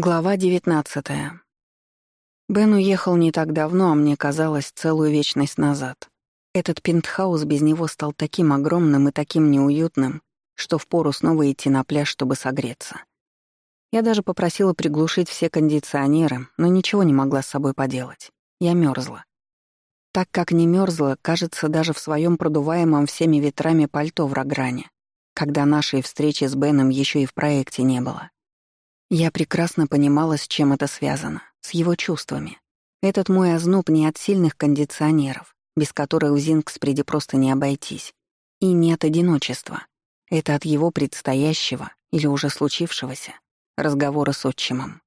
Глава 19 Бен уехал не так давно, а мне казалось, целую вечность назад. Этот пентхаус без него стал таким огромным и таким неуютным, что впору снова идти на пляж, чтобы согреться. Я даже попросила приглушить все кондиционеры, но ничего не могла с собой поделать. Я мерзла. Так как не мерзла, кажется, даже в своем продуваемом всеми ветрами пальто в Рогране, когда нашей встречи с Беном еще и в проекте не было. Я прекрасно понимала, с чем это связано, с его чувствами. Этот мой озноб не от сильных кондиционеров, без которых в Зингспреде просто не обойтись, и не от одиночества. Это от его предстоящего или уже случившегося разговора с отчимом.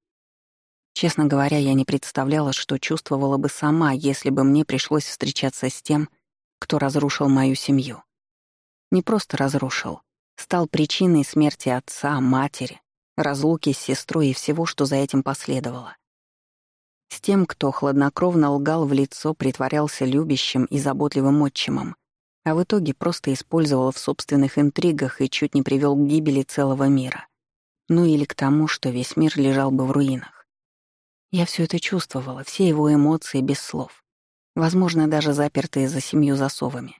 Честно говоря, я не представляла, что чувствовала бы сама, если бы мне пришлось встречаться с тем, кто разрушил мою семью. Не просто разрушил, стал причиной смерти отца, матери, разлуки с сестрой и всего, что за этим последовало. С тем, кто хладнокровно лгал в лицо, притворялся любящим и заботливым отчимом, а в итоге просто использовал в собственных интригах и чуть не привел к гибели целого мира. Ну или к тому, что весь мир лежал бы в руинах. Я все это чувствовала, все его эмоции без слов. Возможно, даже запертые за семью засовами.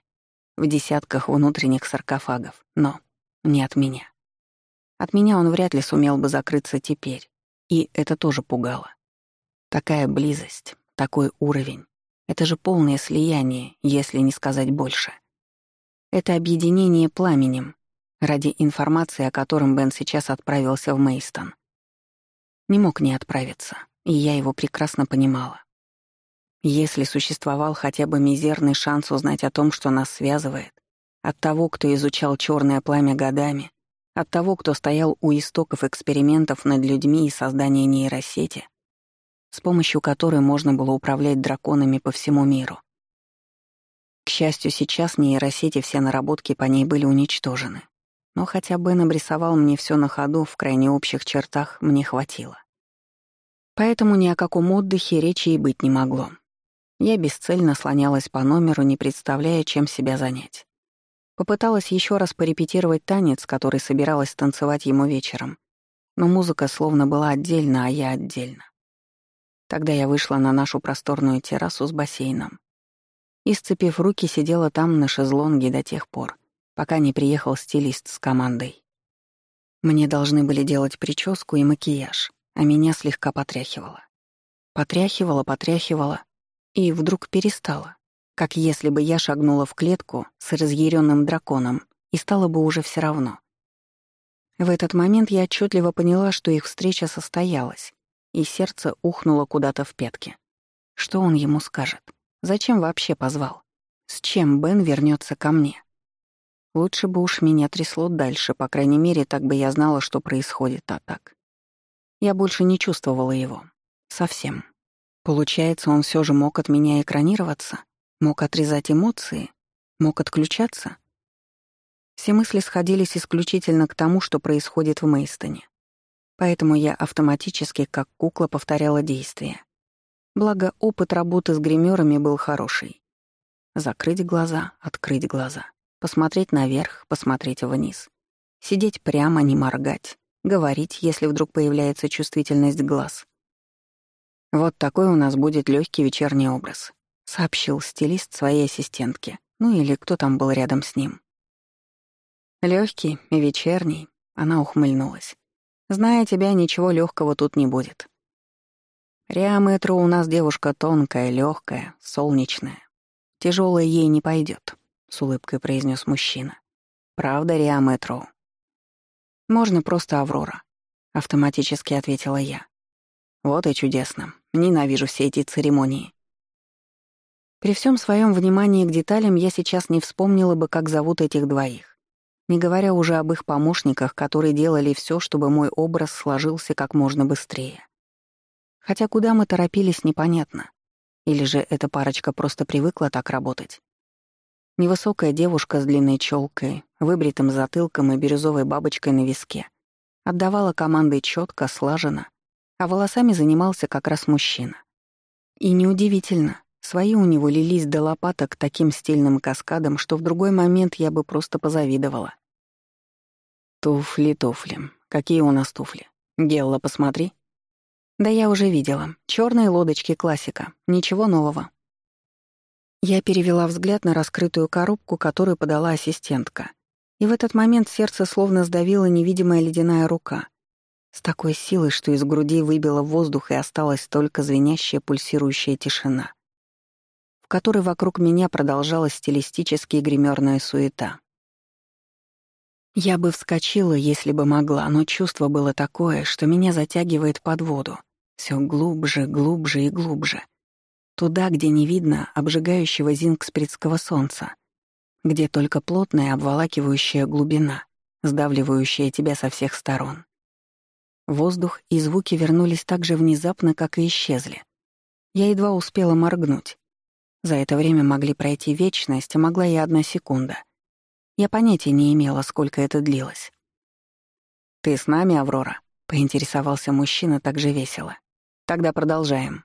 В десятках внутренних саркофагов, но не от меня. От меня он вряд ли сумел бы закрыться теперь, и это тоже пугало. Такая близость, такой уровень — это же полное слияние, если не сказать больше. Это объединение пламенем, ради информации, о котором Бен сейчас отправился в Мейстон. Не мог не отправиться, и я его прекрасно понимала. Если существовал хотя бы мизерный шанс узнать о том, что нас связывает, от того, кто изучал черное пламя годами, от того, кто стоял у истоков экспериментов над людьми и создания нейросети, с помощью которой можно было управлять драконами по всему миру. К счастью, сейчас нейросети все наработки по ней были уничтожены. Но хотя Бен обрисовал мне все на ходу, в крайне общих чертах мне хватило. Поэтому ни о каком отдыхе речи и быть не могло. Я бесцельно слонялась по номеру, не представляя, чем себя занять. Попыталась еще раз порепетировать танец, который собиралась танцевать ему вечером. Но музыка словно была отдельно, а я отдельно. Тогда я вышла на нашу просторную террасу с бассейном. И, сцепив руки, сидела там на шезлонге до тех пор, пока не приехал стилист с командой. Мне должны были делать прическу и макияж, а меня слегка потряхивало. Потряхивало, потряхивало, и вдруг перестало как если бы я шагнула в клетку с разъяренным драконом, и стало бы уже все равно. В этот момент я отчетливо поняла, что их встреча состоялась, и сердце ухнуло куда-то в пятки. Что он ему скажет? Зачем вообще позвал? С чем Бен вернется ко мне? Лучше бы уж меня трясло дальше, по крайней мере, так бы я знала, что происходит, а так. Я больше не чувствовала его. Совсем. Получается, он все же мог от меня экранироваться? Мог отрезать эмоции? Мог отключаться? Все мысли сходились исключительно к тому, что происходит в Мейстоне. Поэтому я автоматически, как кукла, повторяла действия. Благо, опыт работы с гримерами был хороший. Закрыть глаза, открыть глаза. Посмотреть наверх, посмотреть вниз. Сидеть прямо, не моргать. Говорить, если вдруг появляется чувствительность глаз. Вот такой у нас будет легкий вечерний образ сообщил стилист своей ассистентке, ну или кто там был рядом с ним. Легкий и вечерний, она ухмыльнулась. Зная тебя, ничего легкого тут не будет. Риаметро у нас девушка тонкая, легкая, солнечная. Тяжелая ей не пойдет, с улыбкой произнес мужчина. Правда, Риаметро? Можно просто Аврора, автоматически ответила я. Вот и чудесно. Ненавижу все эти церемонии. При всем своем внимании к деталям я сейчас не вспомнила бы, как зовут этих двоих. Не говоря уже об их помощниках, которые делали все, чтобы мой образ сложился как можно быстрее. Хотя куда мы торопились, непонятно. Или же эта парочка просто привыкла так работать. Невысокая девушка с длинной челкой, выбритым затылком и бирюзовой бабочкой на виске отдавала команды четко, слаженно, а волосами занимался как раз мужчина. И неудивительно, Свои у него лились до лопаток таким стильным каскадом, что в другой момент я бы просто позавидовала. «Туфли, туфли. Какие у нас туфли? Гелла, посмотри». Да я уже видела. Черные лодочки классика. Ничего нового. Я перевела взгляд на раскрытую коробку, которую подала ассистентка. И в этот момент сердце словно сдавила невидимая ледяная рука. С такой силой, что из груди выбило воздух и осталась только звенящая пульсирующая тишина, которой вокруг меня продолжалась стилистически гримерная суета. Я бы вскочила, если бы могла, но чувство было такое, что меня затягивает под воду. Все глубже, глубже и глубже. Туда, где не видно обжигающего зингспритского солнца, где только плотная обволакивающая глубина, сдавливающая тебя со всех сторон. Воздух и звуки вернулись так же внезапно, как и исчезли. Я едва успела моргнуть. За это время могли пройти вечность, а могла и одна секунда. Я понятия не имела, сколько это длилось. «Ты с нами, Аврора?» — поинтересовался мужчина так же весело. «Тогда продолжаем.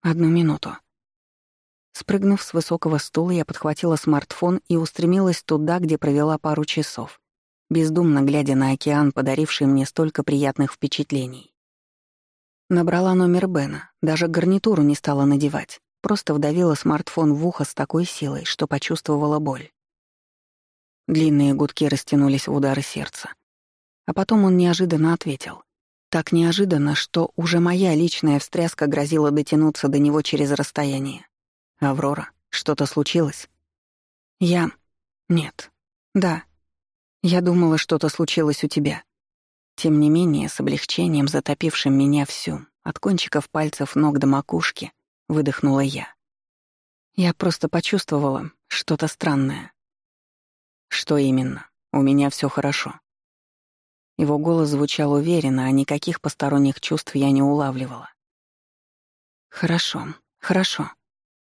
Одну минуту». Спрыгнув с высокого стула, я подхватила смартфон и устремилась туда, где провела пару часов, бездумно глядя на океан, подаривший мне столько приятных впечатлений. Набрала номер Бена, даже гарнитуру не стала надевать, просто вдавила смартфон в ухо с такой силой, что почувствовала боль. Длинные гудки растянулись в удары сердца. А потом он неожиданно ответил. Так неожиданно, что уже моя личная встряска грозила дотянуться до него через расстояние. «Аврора, что-то случилось?» «Я... Нет. Да. Я думала, что-то случилось у тебя». Тем не менее, с облегчением, затопившим меня всю, от кончиков пальцев ног до макушки, выдохнула я. Я просто почувствовала что-то странное. Что именно? У меня все хорошо. Его голос звучал уверенно, а никаких посторонних чувств я не улавливала. Хорошо, хорошо.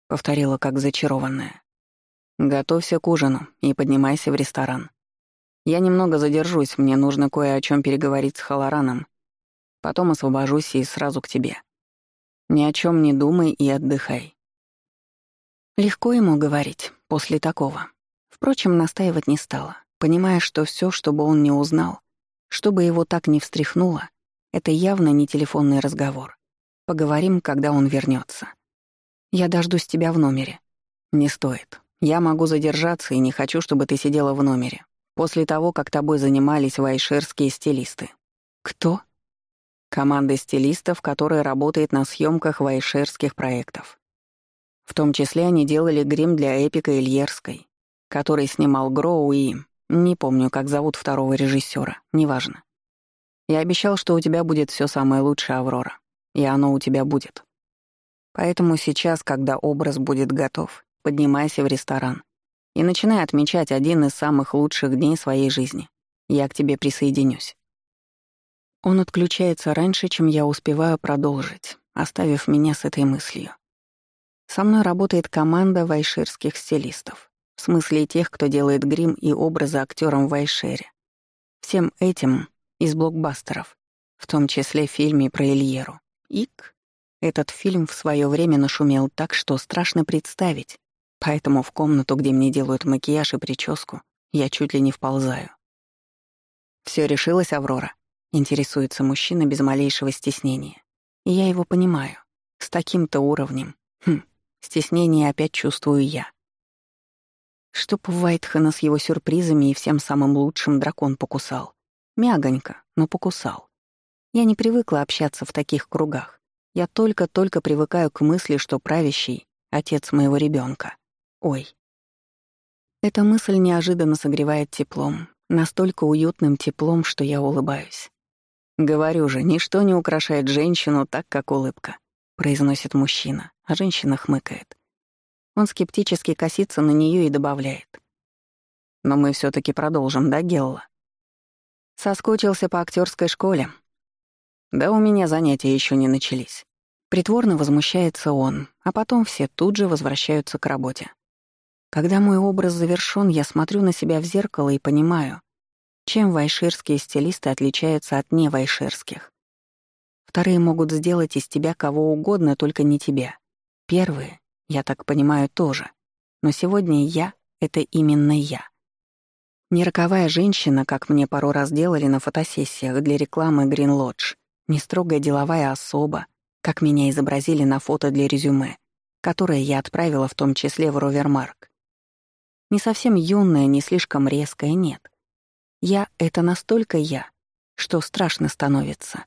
— повторила как зачарованная. «Готовься к ужину и поднимайся в ресторан. Я немного задержусь, мне нужно кое о чем переговорить с Халараном. Потом освобожусь и сразу к тебе. Ни о чем не думай и отдыхай». Легко ему говорить после такого. Впрочем, настаивать не стала, понимая, что все, чтобы он не узнал, чтобы его так не встряхнуло, это явно не телефонный разговор. Поговорим, когда он вернется. Я дождусь тебя в номере. Не стоит. Я могу задержаться и не хочу, чтобы ты сидела в номере. После того, как тобой занимались вайшерские стилисты. Кто? Команда стилистов, которая работает на съемках вайшерских проектов. В том числе они делали грим для эпика Ильерской, который снимал Гроу и... Не помню, как зовут второго режиссера, неважно. Я обещал, что у тебя будет все самое лучшее, Аврора. И оно у тебя будет. Поэтому сейчас, когда образ будет готов, поднимайся в ресторан и начинай отмечать один из самых лучших дней своей жизни. Я к тебе присоединюсь. Он отключается раньше, чем я успеваю продолжить, оставив меня с этой мыслью. Со мной работает команда вайширских стилистов, в смысле тех, кто делает грим и образы актерам в Вайшере. Всем этим из блокбастеров, в том числе в фильме про Ильеру. Ик этот фильм в свое время нашумел так, что страшно представить, поэтому в комнату, где мне делают макияж и прическу, я чуть ли не вползаю. Все решилось, Аврора?» — интересуется мужчина без малейшего стеснения. И я его понимаю. С таким-то уровнем. Хм, стеснение опять чувствую я. Чтоб Вайтхана с его сюрпризами и всем самым лучшим дракон покусал. Мягонько, но покусал. Я не привыкла общаться в таких кругах. Я только-только привыкаю к мысли, что правящий — отец моего ребенка. Ой. Эта мысль неожиданно согревает теплом, настолько уютным теплом, что я улыбаюсь. «Говорю же, ничто не украшает женщину так, как улыбка», — произносит мужчина, а женщина хмыкает. Он скептически косится на нее и добавляет. «Но мы все таки продолжим, да, Гелла?» Соскучился по актерской школе, да у меня занятия еще не начались. Притворно возмущается он, а потом все тут же возвращаются к работе. Когда мой образ завершён, я смотрю на себя в зеркало и понимаю, чем вайширские стилисты отличаются от невайширских. Вторые могут сделать из тебя кого угодно, только не тебя. Первые, я так понимаю, тоже. Но сегодня я — это именно я. Не роковая женщина, как мне пару раз делали на фотосессиях для рекламы Green Lodge, не строгая деловая особа, как меня изобразили на фото для резюме, которое я отправила в том числе в Ровермарк. Не совсем юная, не слишком резкая, нет. Я — это настолько я, что страшно становится.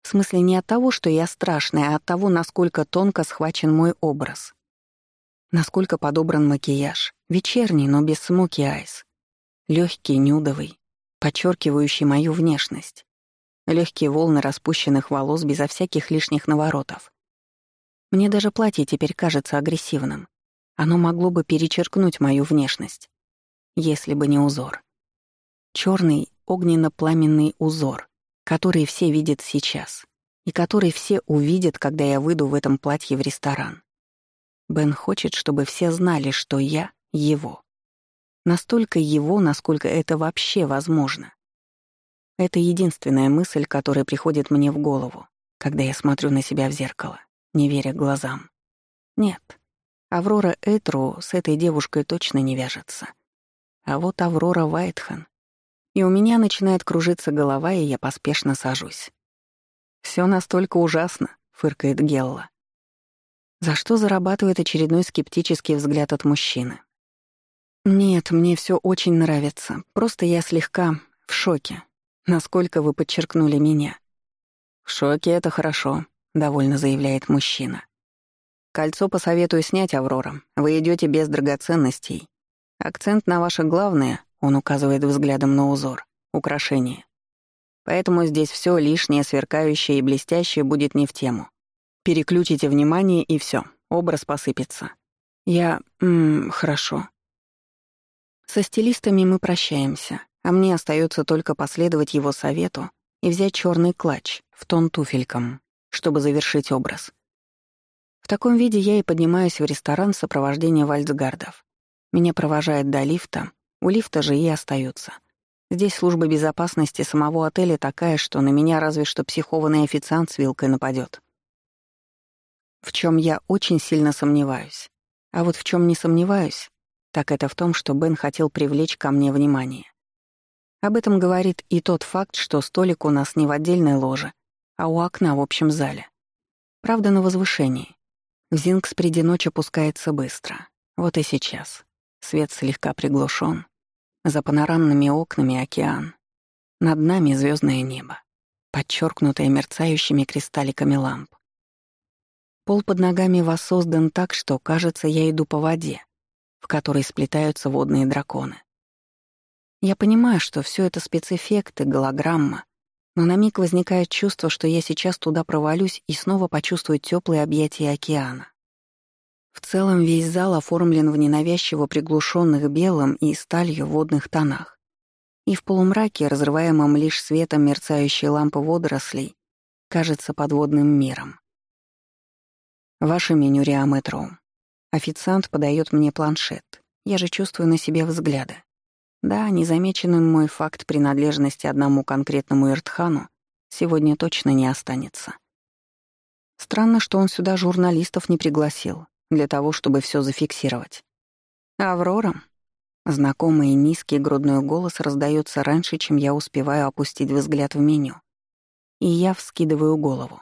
В смысле не от того, что я страшная, а от того, насколько тонко схвачен мой образ. Насколько подобран макияж, вечерний, но без смоки айс. Легкий, нюдовый, подчеркивающий мою внешность. Легкие волны распущенных волос безо всяких лишних наворотов. Мне даже платье теперь кажется агрессивным. Оно могло бы перечеркнуть мою внешность, если бы не узор. Черный огненно-пламенный узор, который все видят сейчас и который все увидят, когда я выйду в этом платье в ресторан. Бен хочет, чтобы все знали, что я — его. Настолько его, насколько это вообще возможно. Это единственная мысль, которая приходит мне в голову, когда я смотрю на себя в зеркало, не веря глазам. Нет, Аврора Этру с этой девушкой точно не вяжется. А вот Аврора Вайтхан. И у меня начинает кружиться голова, и я поспешно сажусь. Все настолько ужасно», — фыркает Гелла. За что зарабатывает очередной скептический взгляд от мужчины. «Нет, мне все очень нравится. Просто я слегка в шоке. Насколько вы подчеркнули меня». «В шоке — это хорошо», — довольно заявляет мужчина. «Кольцо посоветую снять, Аврора. Вы идете без драгоценностей. Акцент на ваше главное», — он указывает взглядом на узор, — украшение. Поэтому здесь все лишнее, сверкающее и блестящее будет не в тему. Переключите внимание, и все, образ посыпется. Я... М хорошо. Со стилистами мы прощаемся, а мне остается только последовать его совету и взять черный клатч в тон туфелькам, чтобы завершить образ. В таком виде я и поднимаюсь в ресторан в сопровождении вальцгардов. Меня провожает до лифта, у лифта же и остаются. Здесь служба безопасности самого отеля такая, что на меня разве что психованный официант с вилкой нападет. В чем я очень сильно сомневаюсь. А вот в чем не сомневаюсь, так это в том, что Бен хотел привлечь ко мне внимание. Об этом говорит и тот факт, что столик у нас не в отдельной ложе, а у окна в общем зале. Правда, на возвышении. В Зингспреде ночь опускается быстро. Вот и сейчас. Свет слегка приглушен. За панорамными окнами океан. Над нами звездное небо, подчеркнутое мерцающими кристалликами ламп. Пол под ногами воссоздан так, что, кажется, я иду по воде, в которой сплетаются водные драконы. Я понимаю, что все это спецэффекты, голограмма, но на миг возникает чувство, что я сейчас туда провалюсь и снова почувствую теплые объятия океана. В целом весь зал оформлен в ненавязчиво приглушенных белым и сталью водных тонах. И в полумраке, разрываемом лишь светом мерцающей лампы водорослей, кажется подводным миром. Ваше меню Риаметроум. Официант подает мне планшет. Я же чувствую на себе взгляды. Да, незамеченным мой факт принадлежности одному конкретному Иртхану сегодня точно не останется. Странно, что он сюда журналистов не пригласил, для того, чтобы все зафиксировать. «Аврора?» Знакомый низкий грудной голос раздается раньше, чем я успеваю опустить взгляд в меню. И я вскидываю голову.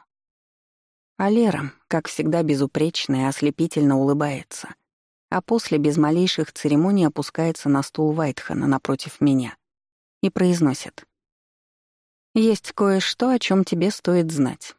А Лера, как всегда безупречная, ослепительно улыбается, а после без малейших церемоний опускается на стул Вайтхана напротив меня и произносит. «Есть кое-что, о чем тебе стоит знать.